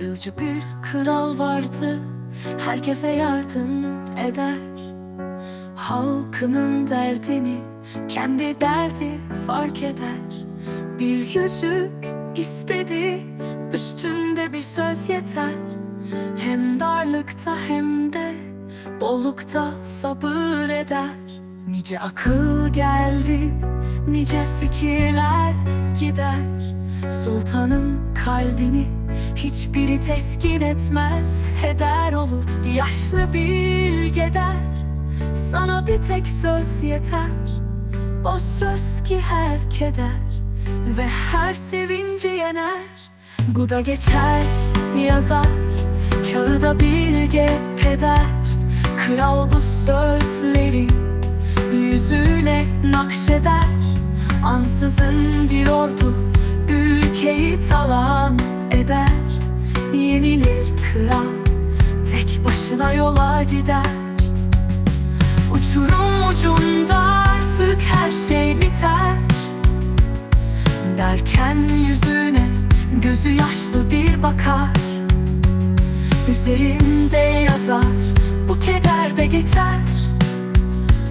Kalıcı bir kral vardı. Herkese yardım eder. Halkının derdini Kendi derdi fark eder. Bir yüzük istedi Üstünde bir söz yeter. Hem darlıkta hem de Bollukta sabır eder. Nice akıl geldi Nice fikirler gider. Sultanın kalbini hiçbiri teskin etmez Heder olur. Yaşlı bilgeder Sana bir tek söz yeter. O söz ki her keder Ve her sevinci yener. Bu da geçer yazar Kağıda bilge peder. Kral bu sözleri Yüzüne nakşeder. Ansızın bir ordu Ülkeyi talan eder Kral Tek başına yola gider. Uçurum ucunda artık her şey biter. Derken yüzüne gözü yaşlı bir bakar. Üzerimde yazar bu keder de geçer.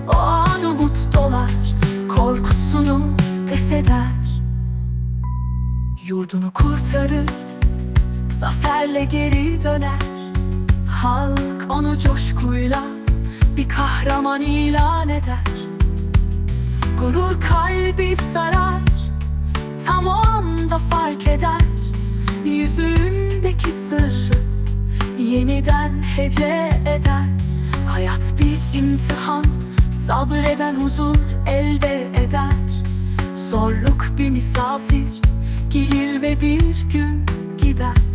O an umut dolar korkusunu defeder Yurdunu kurtarır zaferle geri döner. Halk onu coşkuyla bir kahraman ilan eder. Gurur kalbi sarar tam o anda fark eder. Yüzündeki sırrı yeniden hece eder. Hayat bir imtihan Sabreden huzur elde eder. Zorluk bir misafir Gelir ve bir gün gider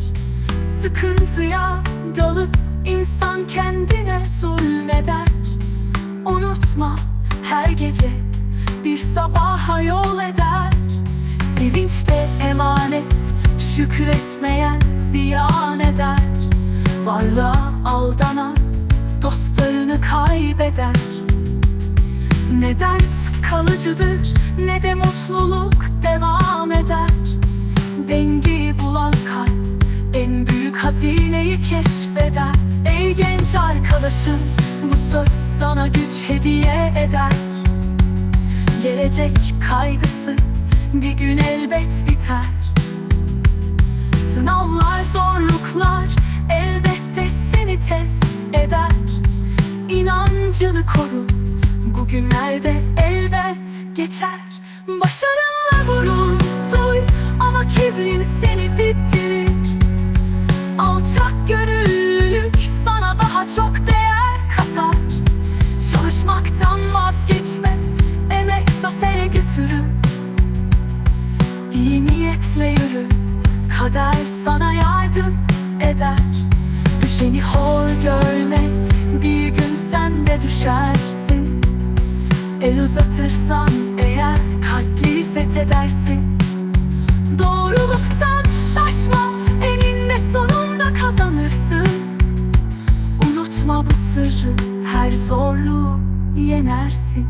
Sıkıntıya dalıp insan kendine zulmeder. Unutma her gece bir sabaha yol eder. Sevinçte emanet Şükretmeyen ziyan eder. Varlığa aldanan Dostlarını kaybeder. Ne dert kalıcıdır Ne de mutluluk devam keşfeder Ey genç arkadaşım Bu söz sana güç hediye eder. Gelecek kaygısı bir gün elbet biter. Sınavlar, zorluklar elbette seni test eder. İnancını koru bugünlerde elbet geçer. Başarınla gurur Niyetle yürü. Kader sana yardım eder. Düşeni hor görme Bir gün sen de düşersin. El uzatırsan eğer kalpli fethedersin. Doğruluktan şaşma Eninde sonunda kazanırsın. Unutma bu sırrı Her zorluğu yenersin